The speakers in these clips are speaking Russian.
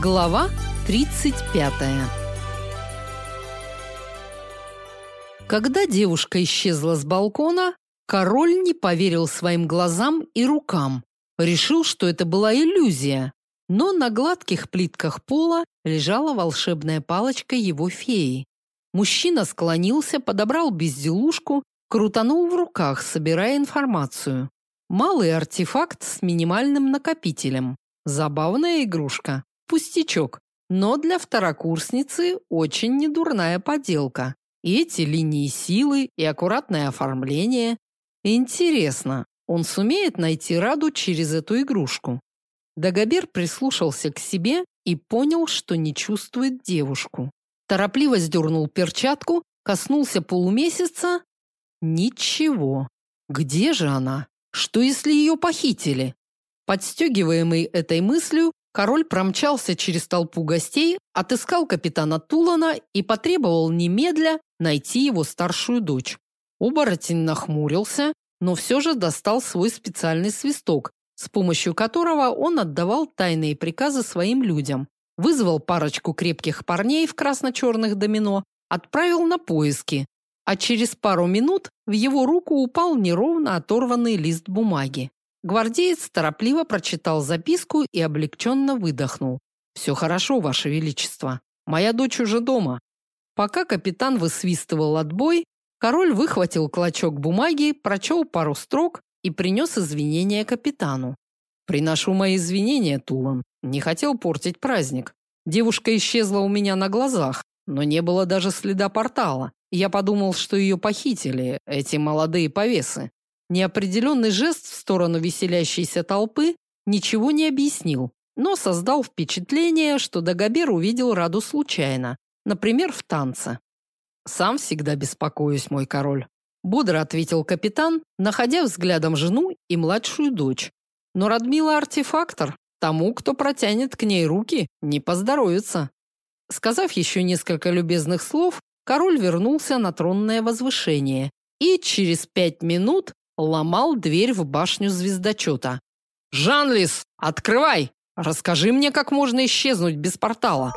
Глава 35. Когда девушка исчезла с балкона, король не поверил своим глазам и рукам. Решил, что это была иллюзия. Но на гладких плитках пола лежала волшебная палочка его феи. Мужчина склонился, подобрал безделушку, крутанул в руках, собирая информацию. Малый артефакт с минимальным накопителем. Забавная игрушка. Пустячок, но для второкурсницы очень недурная поделка. Эти линии силы, и аккуратное оформление. Интересно, он сумеет найти Раду через эту игрушку? Дагобер прислушался к себе и понял, что не чувствует девушку. Торопливо сдернул перчатку, коснулся полумесяца. Ничего. Где же она? Что если ее похитили? Подстегиваемый этой мыслью, Король промчался через толпу гостей, отыскал капитана Тулана и потребовал немедля найти его старшую дочь. Оборотень нахмурился, но все же достал свой специальный свисток, с помощью которого он отдавал тайные приказы своим людям. Вызвал парочку крепких парней в красно-черных домино, отправил на поиски, а через пару минут в его руку упал неровно оторванный лист бумаги. Гвардеец торопливо прочитал записку и облегченно выдохнул. «Все хорошо, Ваше Величество. Моя дочь уже дома». Пока капитан высвистывал отбой, король выхватил клочок бумаги, прочел пару строк и принес извинения капитану. «Приношу мои извинения, Тулан. Не хотел портить праздник. Девушка исчезла у меня на глазах, но не было даже следа портала. Я подумал, что ее похитили, эти молодые повесы. Неопределенный жест в сторону веселящейся толпы ничего не объяснил, но создал впечатление, что Дагобер увидел Раду случайно, например, в танце. «Сам всегда беспокоюсь, мой король», – бодро ответил капитан, находя взглядом жену и младшую дочь. «Но Радмила артефактор, тому, кто протянет к ней руки, не поздоровится». Сказав еще несколько любезных слов, король вернулся на тронное возвышение и через пять минут ломал дверь в башню звездочета. «Жанлис, открывай! Расскажи мне, как можно исчезнуть без портала!»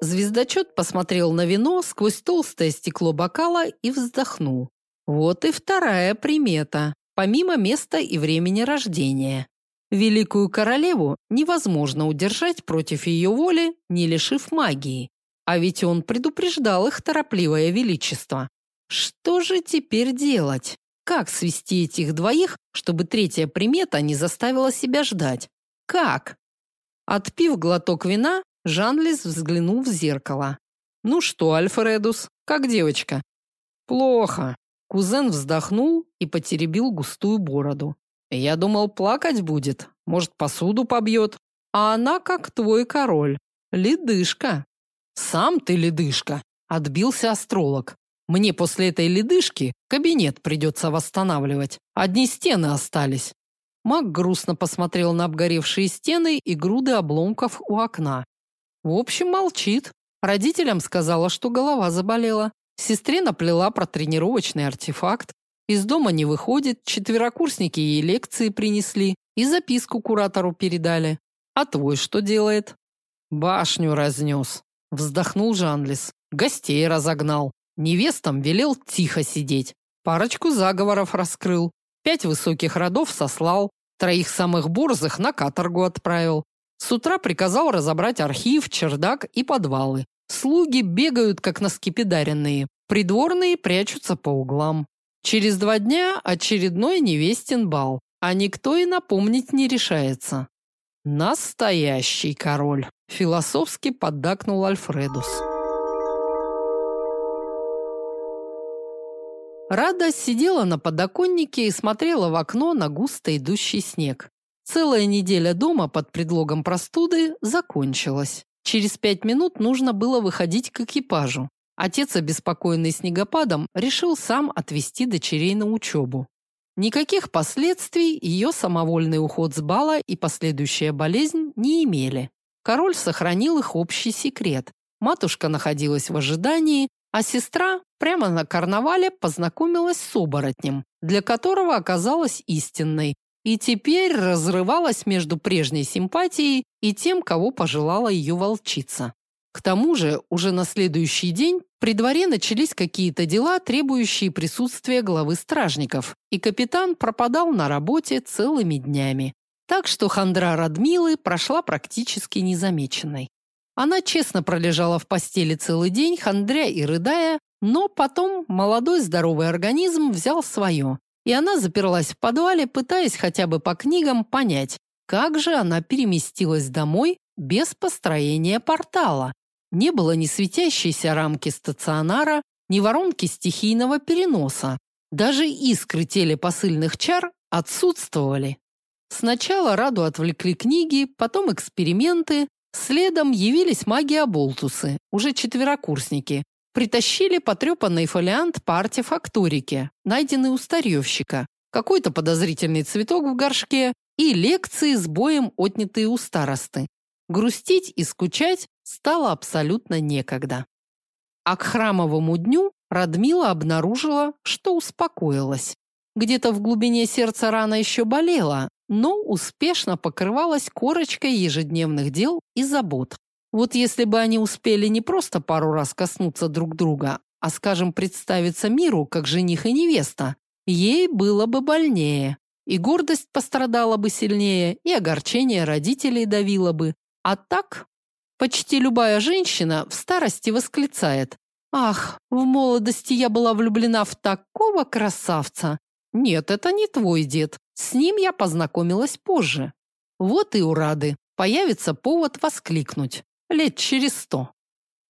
Звездочет посмотрел на вино сквозь толстое стекло бокала и вздохнул. Вот и вторая примета, помимо места и времени рождения. Великую королеву невозможно удержать против ее воли, не лишив магии. А ведь он предупреждал их торопливое величество. Что же теперь делать? Как свести этих двоих, чтобы третья примета не заставила себя ждать? Как? Отпив глоток вина, Жанлис взглянул в зеркало. Ну что, Альфредус, как девочка? Плохо. Кузен вздохнул и потеребил густую бороду. Я думал, плакать будет, может, посуду побьет. А она как твой король, ледышка. «Сам ты ледышка!» – отбился астролог. «Мне после этой ледышки кабинет придется восстанавливать. Одни стены остались». Маг грустно посмотрел на обгоревшие стены и груды обломков у окна. В общем, молчит. Родителям сказала, что голова заболела. Сестре наплела про тренировочный артефакт. Из дома не выходит, четверокурсники ей лекции принесли и записку куратору передали. А твой что делает? Башню разнес. Вздохнул Жанлис. Гостей разогнал. Невестам велел тихо сидеть. Парочку заговоров раскрыл. Пять высоких родов сослал. Троих самых борзых на каторгу отправил. С утра приказал разобрать архив, чердак и подвалы. Слуги бегают, как наскепидаренные. Придворные прячутся по углам. Через два дня очередной невестин бал, а никто и напомнить не решается. Настоящий король. Философски поддакнул Альфредус. Рада сидела на подоконнике и смотрела в окно на густо идущий снег. Целая неделя дома под предлогом простуды закончилась. Через пять минут нужно было выходить к экипажу. Отец, обеспокоенный снегопадом, решил сам отвезти дочерей на учебу. Никаких последствий ее самовольный уход с бала и последующая болезнь не имели. Король сохранил их общий секрет. Матушка находилась в ожидании, а сестра прямо на карнавале познакомилась с оборотнем, для которого оказалась истинной, и теперь разрывалась между прежней симпатией и тем, кого пожелала ее волчица. К тому же, уже на следующий день при дворе начались какие-то дела, требующие присутствия главы стражников, и капитан пропадал на работе целыми днями. Так что хандра Радмилы прошла практически незамеченной. Она честно пролежала в постели целый день, хандря и рыдая, но потом молодой здоровый организм взял свое, и она заперлась в подвале, пытаясь хотя бы по книгам понять, как же она переместилась домой без построения портала. Не было ни светящейся рамки стационара, ни воронки стихийного переноса. Даже искры телепосыльных чар отсутствовали. Сначала Раду отвлекли книги, потом эксперименты, следом явились маги-оболтусы, уже четверокурсники, Притащили потрепанный фолиант по артефакторике, найденный у старьевщика, какой-то подозрительный цветок в горшке и лекции с боем, отнятые у старосты. Грустить и скучать стало абсолютно некогда. А к храмовому дню Радмила обнаружила, что успокоилась. Где-то в глубине сердца рана еще болела, но успешно покрывалась корочкой ежедневных дел и забот. Вот если бы они успели не просто пару раз коснуться друг друга, а, скажем, представиться миру как жених и невеста, ей было бы больнее. И гордость пострадала бы сильнее, и огорчение родителей давило бы. А так, почти любая женщина в старости восклицает: "Ах, в молодости я была влюблена в такого красавца". Нет, это не твой дед. С ним я познакомилась позже. Вот и у Рады появится повод воскликнуть лет через сто.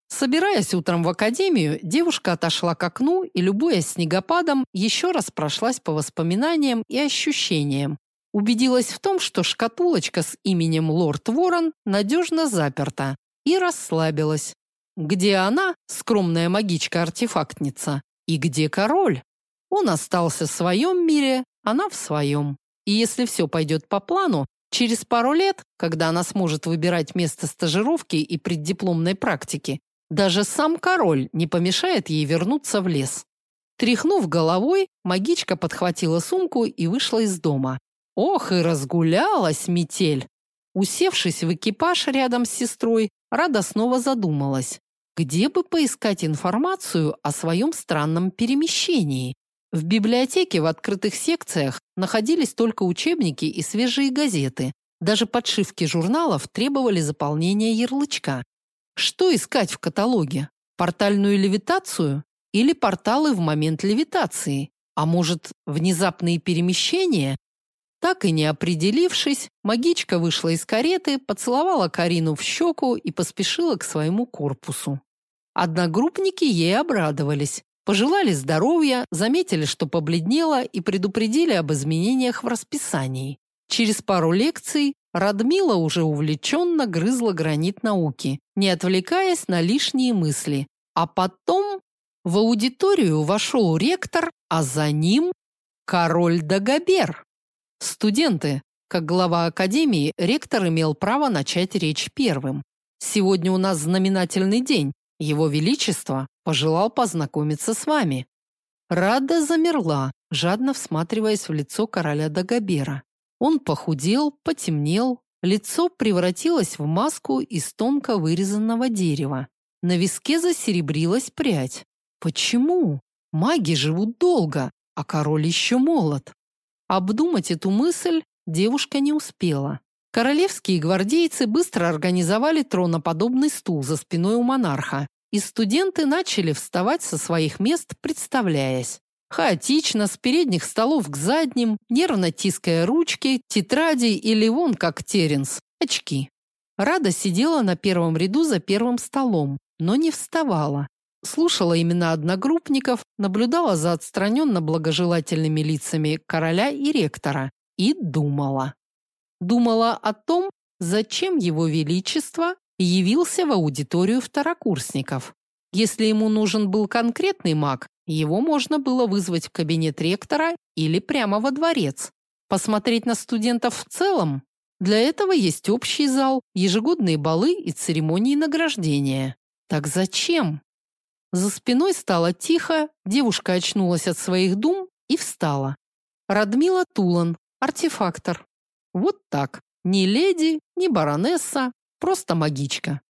Собираясь утром в академию, девушка отошла к окну и, любуясь снегопадом, еще раз прошлась по воспоминаниям и ощущениям. Убедилась в том, что шкатулочка с именем Лорд Ворон надежно заперта, и расслабилась. Где она, скромная магичка-артефактница, и где король? Он остался в своем мире, она в своем. И если все пойдет по плану, Через пару лет, когда она сможет выбирать место стажировки и преддипломной практики, даже сам король не помешает ей вернуться в лес. Тряхнув головой, магичка подхватила сумку и вышла из дома. Ох, и разгулялась метель. Усевшись в экипаж рядом с сестрой, Рада снова задумалась, где бы поискать информацию о своем странном перемещении. В библиотеке в открытых секциях находились только учебники и свежие газеты. Даже подшивки журналов требовали заполнения ярлычка. Что искать в каталоге? Портальную левитацию или порталы в момент левитации? А может, внезапные перемещения? Так и не определившись, магичка вышла из кареты, поцеловала Карину в щеку и поспешила к своему корпусу. Одногруппники ей обрадовались. Пожелали здоровья, заметили, что побледнела и предупредили об изменениях в расписании. Через пару лекций Радмила уже увлеченно грызла гранит науки, не отвлекаясь на лишние мысли. А потом в аудиторию вошел ректор, а за ним король Дагобер. Студенты, как глава академии, ректор имел право начать речь первым. Сегодня у нас знаменательный день. Его величество пожелал познакомиться с вами. Рада замерла, жадно всматриваясь в лицо короля Дагобера. Он похудел, потемнел, лицо превратилось в маску из тонко вырезанного дерева. На виске засеребрилась прядь. Почему? Маги живут долго, а король еще молод. Обдумать эту мысль девушка не успела. Королевские гвардейцы быстро организовали троноподобный стул за спиной у монарха и студенты начали вставать со своих мест, представляясь. Хаотично, с передних столов к задним, нервно тиская ручки, тетради или вон как Теренс, очки. Рада сидела на первом ряду за первым столом, но не вставала. Слушала имена одногруппников, наблюдала за отстраненно благожелательными лицами короля и ректора и думала. Думала о том, зачем его величество явился в аудиторию второкурсников. Если ему нужен был конкретный маг, его можно было вызвать в кабинет ректора или прямо во дворец. Посмотреть на студентов в целом? Для этого есть общий зал, ежегодные балы и церемонии награждения. Так зачем? За спиной стало тихо, девушка очнулась от своих дум и встала. Радмила Тулан, артефактор. Вот так. Ни леди, ни баронесса, просто магичка.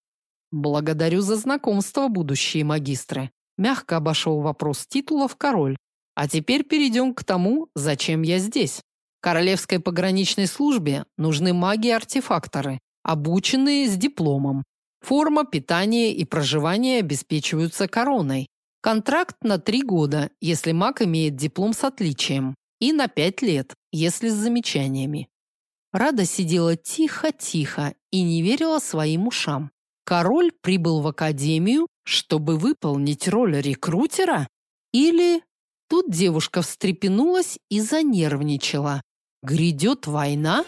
Благодарю за знакомство, будущие магистры. Мягко обошел вопрос титулов король. А теперь перейдем к тому, зачем я здесь. Королевской пограничной службе нужны маги-артефакторы, обученные с дипломом. Форма, питание и проживание обеспечиваются короной. Контракт на три года, если маг имеет диплом с отличием, и на пять лет, если с замечаниями. Рада сидела тихо-тихо и не верила своим ушам. Король прибыл в академию, чтобы выполнить роль рекрутера? Или Тут девушка встрепенулась и занервничала. Грядет война?